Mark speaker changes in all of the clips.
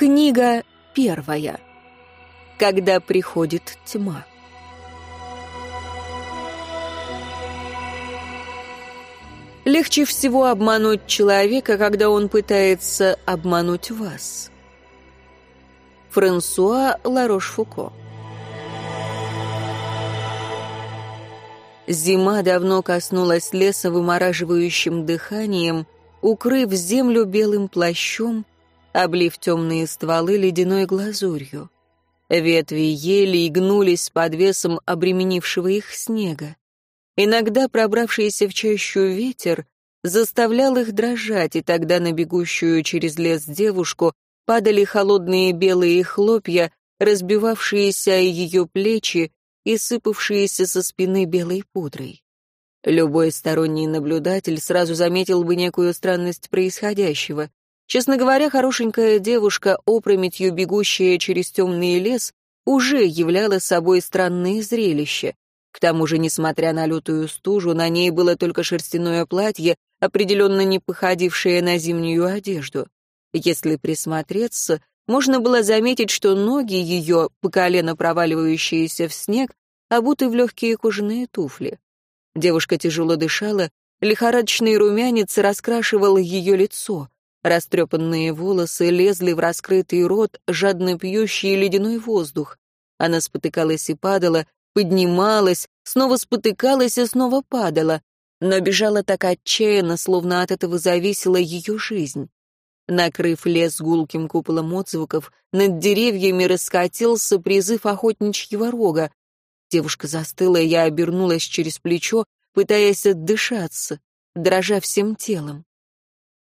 Speaker 1: Книга первая. Когда приходит тьма. Легче всего обмануть человека, когда он пытается обмануть вас. Франсуа Ларош-Фуко Зима давно коснулась леса вымораживающим дыханием, укрыв землю белым плащом, облив темные стволы ледяной глазурью. Ветви ели гнулись под весом обременившего их снега. Иногда пробравшийся в чащу ветер заставлял их дрожать, и тогда на бегущую через лес девушку падали холодные белые хлопья, разбивавшиеся о ее плечи и сыпавшиеся со спины белой пудрой. Любой сторонний наблюдатель сразу заметил бы некую странность происходящего. Честно говоря, хорошенькая девушка, опрометью бегущая через темный лес, уже являла собой странное зрелище. К тому же, несмотря на лютую стужу, на ней было только шерстяное платье, определенно не походившее на зимнюю одежду. Если присмотреться, можно было заметить, что ноги ее, по колено проваливающиеся в снег, обуты в легкие кожаные туфли. Девушка тяжело дышала, лихорадочный румянец раскрашивал ее лицо. Растрепанные волосы лезли в раскрытый рот, жадно пьющий ледяной воздух. Она спотыкалась и падала, поднималась, снова спотыкалась и снова падала, но бежала так отчаянно, словно от этого зависела ее жизнь. Накрыв лес гулким куполом отзвуков, над деревьями раскатился призыв охотничьего рога. Девушка застыла, я обернулась через плечо, пытаясь отдышаться, дрожа всем телом.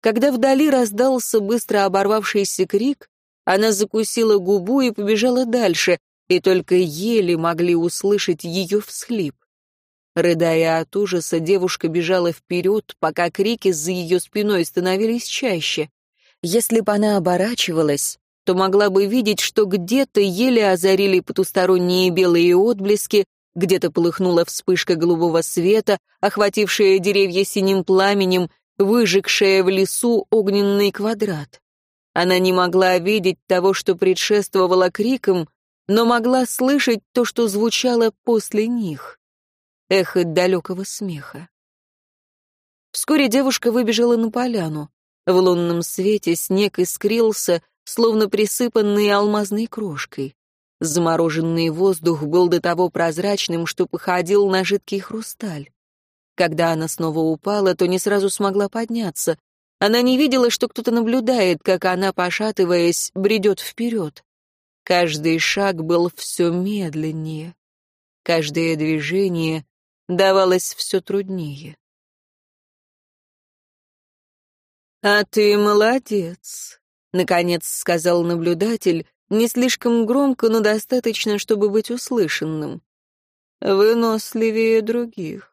Speaker 1: Когда вдали раздался быстро оборвавшийся крик, она закусила губу и побежала дальше, и только еле могли услышать ее всхлип. Рыдая от ужаса, девушка бежала вперед, пока крики за ее спиной становились чаще. Если бы она оборачивалась, то могла бы видеть, что где-то еле озарили потусторонние белые отблески, где-то полыхнула вспышка голубого света, охватившая деревья синим пламенем, выжегшая в лесу огненный квадрат. Она не могла видеть того, что предшествовало крикам, но могла слышать то, что звучало после них. Эхо далекого смеха. Вскоре девушка выбежала на поляну. В лунном свете снег искрился, словно присыпанный алмазной крошкой. Замороженный воздух был до того прозрачным, что походил на жидкий хрусталь. Когда она снова упала, то не сразу смогла подняться. Она не видела, что кто-то наблюдает, как она, пошатываясь, бредет вперед. Каждый шаг был все медленнее. Каждое движение давалось все труднее. «А ты молодец», — наконец сказал наблюдатель, не слишком громко, но достаточно, чтобы быть услышанным. «Выносливее других».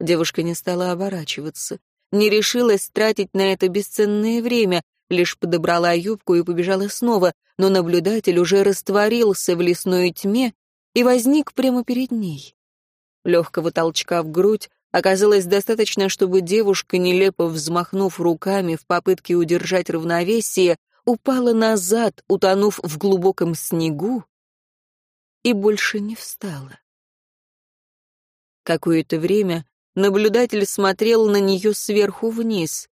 Speaker 1: Девушка не стала оборачиваться, не решилась тратить на это бесценное время, лишь подобрала юбку и побежала снова, но наблюдатель уже растворился в лесной тьме и возник прямо перед ней. Легкого толчка в грудь оказалось достаточно, чтобы девушка, нелепо взмахнув руками в попытке удержать равновесие, упала назад, утонув в глубоком снегу, и больше не встала. Какое-то время Наблюдатель смотрел на нее сверху вниз.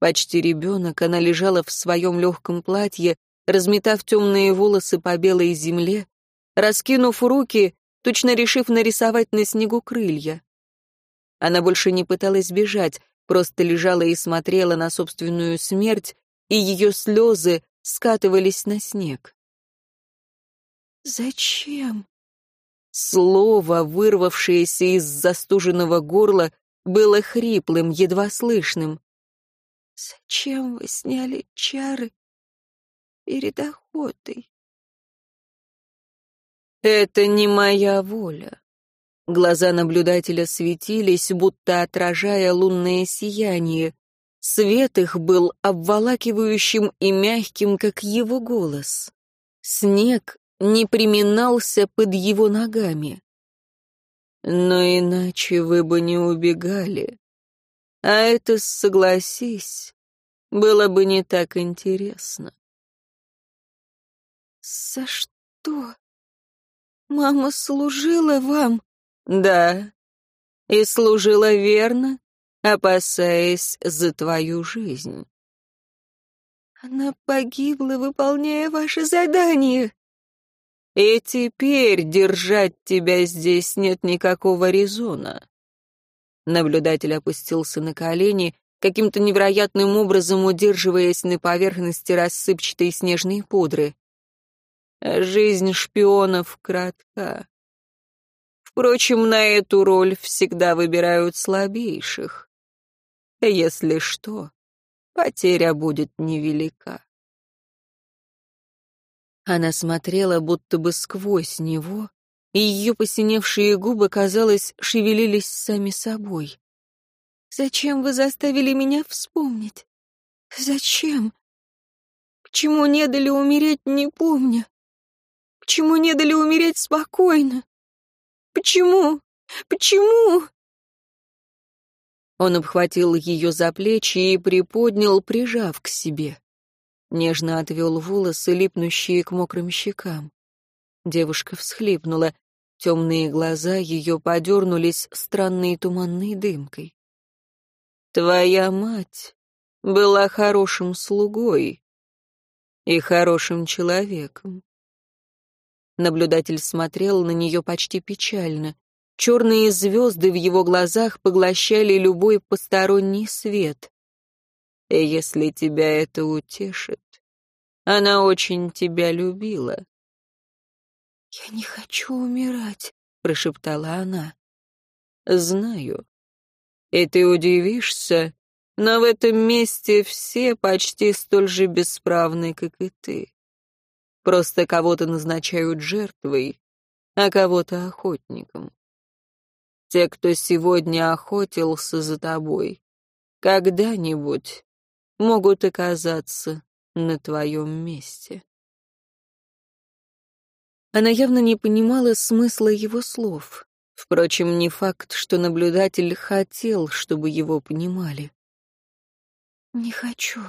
Speaker 1: Почти ребенок, она лежала в своем легком платье, разметав темные волосы по белой земле, раскинув руки, точно решив нарисовать на снегу крылья. Она больше не пыталась бежать, просто лежала и смотрела на собственную смерть, и ее слезы скатывались на снег. «Зачем?» Слово, вырвавшееся из застуженного горла, было хриплым, едва слышным. «Зачем вы сняли чары перед охотой?» «Это не моя воля». Глаза наблюдателя светились, будто отражая лунное сияние. Свет их был обволакивающим и мягким, как его голос. Снег не приминался под его ногами. Но иначе вы бы не убегали. А это, согласись, было бы не так интересно. За что? Мама служила вам? Да. И служила верно, опасаясь за твою жизнь. Она погибла, выполняя ваше задание. И теперь держать тебя здесь нет никакого резона. Наблюдатель опустился на колени, каким-то невероятным образом удерживаясь на поверхности рассыпчатой снежной пудры. Жизнь шпионов кратка. Впрочем, на эту роль всегда выбирают слабейших. Если что, потеря будет невелика. Она смотрела будто бы сквозь него, и ее посиневшие губы, казалось, шевелились сами собой. «Зачем вы заставили меня вспомнить? Зачем? Почему не дали умереть, не помня? Почему не дали умереть спокойно? Почему? Почему?» Он обхватил ее за плечи и приподнял, прижав к себе. Нежно отвел волосы, липнущие к мокрым щекам. Девушка всхлипнула. Темные глаза ее подернулись странной туманной дымкой. «Твоя мать была хорошим слугой и хорошим человеком». Наблюдатель смотрел на нее почти печально. Черные звезды в его глазах поглощали любой посторонний свет. Если тебя это утешит, она очень тебя любила. «Я не хочу умирать», — прошептала она. «Знаю. И ты удивишься, но в этом месте все почти столь же бесправны, как и ты. Просто кого-то назначают жертвой, а кого-то охотником. Те, кто сегодня охотился за тобой, когда-нибудь могут оказаться на твоем месте. Она явно не понимала смысла его слов. Впрочем, не факт, что наблюдатель хотел, чтобы его понимали. «Не хочу».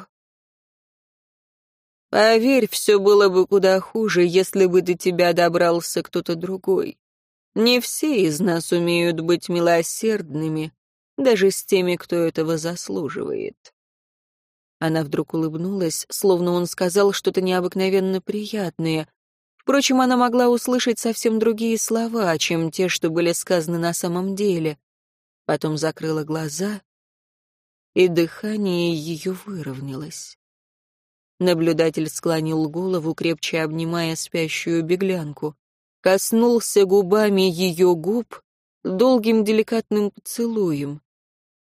Speaker 1: «Поверь, все было бы куда хуже, если бы до тебя добрался кто-то другой. Не все из нас умеют быть милосердными, даже с теми, кто этого заслуживает». Она вдруг улыбнулась, словно он сказал что-то необыкновенно приятное, Впрочем, она могла услышать совсем другие слова, чем те, что были сказаны на самом деле. Потом закрыла глаза, и дыхание ее выровнялось. Наблюдатель склонил голову, крепче обнимая спящую беглянку, коснулся губами ее губ долгим деликатным поцелуем.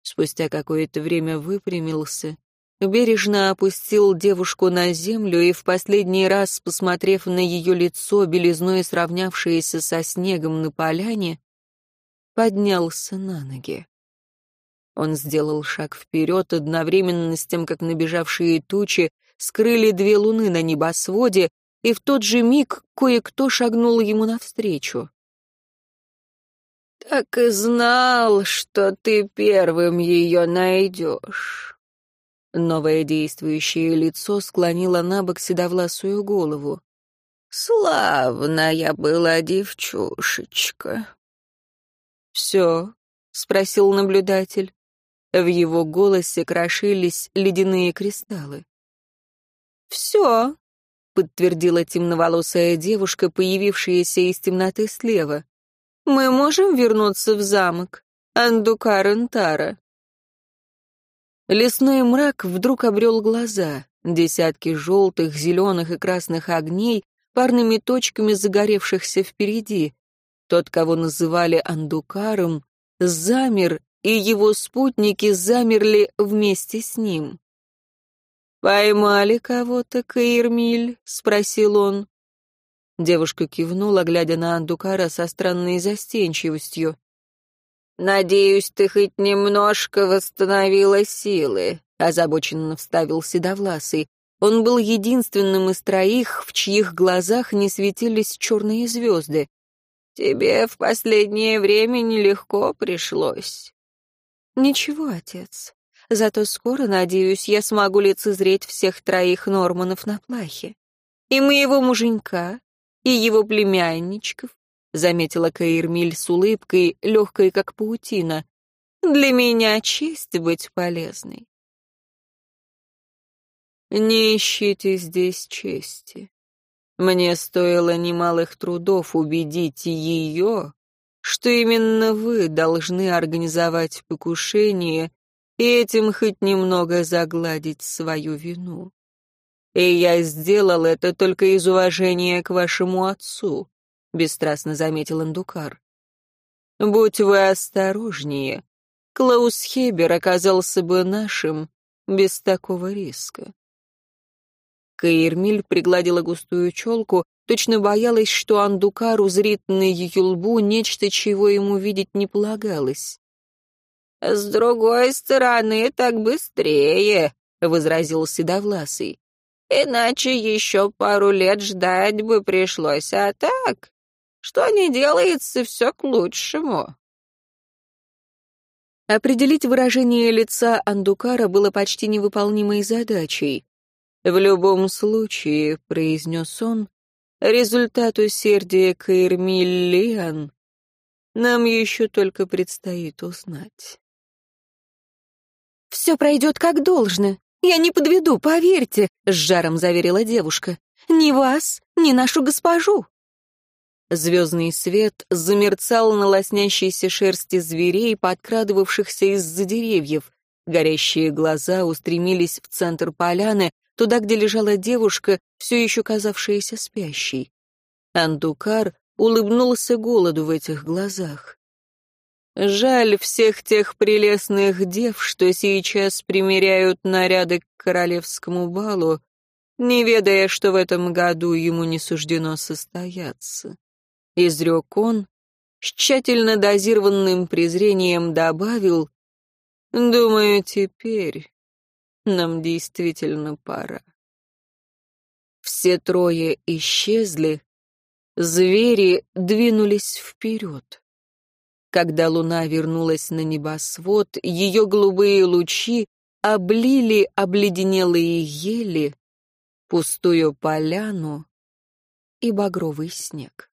Speaker 1: Спустя какое-то время выпрямился бережно опустил девушку на землю и в последний раз, посмотрев на ее лицо, белизной сравнявшееся со снегом на поляне, поднялся на ноги. Он сделал шаг вперед, одновременно с тем, как набежавшие тучи скрыли две луны на небосводе, и в тот же миг кое-кто шагнул ему навстречу. «Так и знал, что ты первым ее найдешь». Новое действующее лицо склонило на бок седовласую голову. «Славная была девчушечка». «Все?» — спросил наблюдатель. В его голосе крошились ледяные кристаллы. «Все», — подтвердила темноволосая девушка, появившаяся из темноты слева. «Мы можем вернуться в замок, Андукар-Антара?» Лесной мрак вдруг обрел глаза. Десятки желтых, зеленых и красных огней, парными точками загоревшихся впереди. Тот, кого называли Андукаром, замер, и его спутники замерли вместе с ним. «Поймали кого-то, Каирмиль?» — спросил он. Девушка кивнула, глядя на Андукара со странной застенчивостью. «Надеюсь, ты хоть немножко восстановила силы», — озабоченно вставил Седовласый. Он был единственным из троих, в чьих глазах не светились черные звезды. «Тебе в последнее время нелегко пришлось». «Ничего, отец. Зато скоро, надеюсь, я смогу лицезреть всех троих Норманов на плахе». И моего муженька, и его племянничков, заметила Каирмиль с улыбкой, легкой, как паутина. Для меня честь быть полезной. Не ищите здесь чести. Мне стоило немалых трудов убедить ее, что именно вы должны организовать покушение и этим хоть немного загладить свою вину. И я сделал это только из уважения к вашему отцу, бесстрастно заметил Индукар. Будь вы осторожнее, Клаус Хебер оказался бы нашим без такого риска. Каирмиль пригладила густую челку, точно боялась, что Андукар узрит на ее лбу нечто, чего ему видеть не полагалось. «С другой стороны, так быстрее», — возразил Седовласый. «Иначе еще пару лет ждать бы пришлось, а так, что не делается, все к лучшему». Определить выражение лица Андукара было почти невыполнимой задачей. «В любом случае», — произнес он, — «результат усердия Каирмиллиан нам еще только предстоит узнать». «Все пройдет как должно. Я не подведу, поверьте», — с жаром заверила девушка. «Ни вас, ни нашу госпожу». Звездный свет замерцал на лоснящейся шерсти зверей, подкрадывавшихся из-за деревьев. Горящие глаза устремились в центр поляны, туда, где лежала девушка, все еще казавшаяся спящей. Андукар улыбнулся голоду в этих глазах. Жаль всех тех прелестных дев, что сейчас примеряют наряды к королевскому балу, не ведая, что в этом году ему не суждено состояться. Изрек он, с тщательно дозированным презрением добавил, «Думаю, теперь нам действительно пора. Все трое исчезли, звери двинулись вперед. Когда луна вернулась на небосвод, ее голубые лучи облили обледенелые ели, пустую поляну и багровый снег.